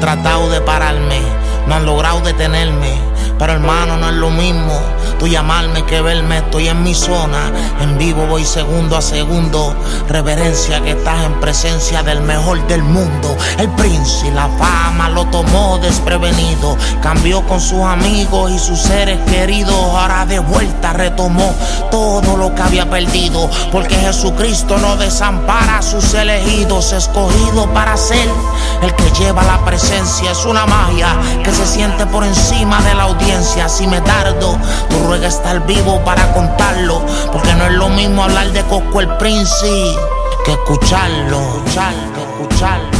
Tratado de pararme, no han logrado detenerme. Pero hermano, no es lo mismo tú llamarme que verme. Estoy en mi zona, en vivo voy segundo a segundo. Reverencia que estás en presencia del mejor del mundo. El príncipe, la fama lo tomó desprevenido. Cambió con sus amigos y sus seres queridos. Ahora de vuelta retomó todo lo que había perdido. Porque Jesucristo no desampara a sus elegidos, escogido para ser el que lleva la presencia. Es una magia que se siente por encima de la audiencia si me tardo, tú ruega estar vivo para contarlo. Porque no es lo mismo hablar de Coco el Príncipe que escucharlo, escucharlo, escucharlo.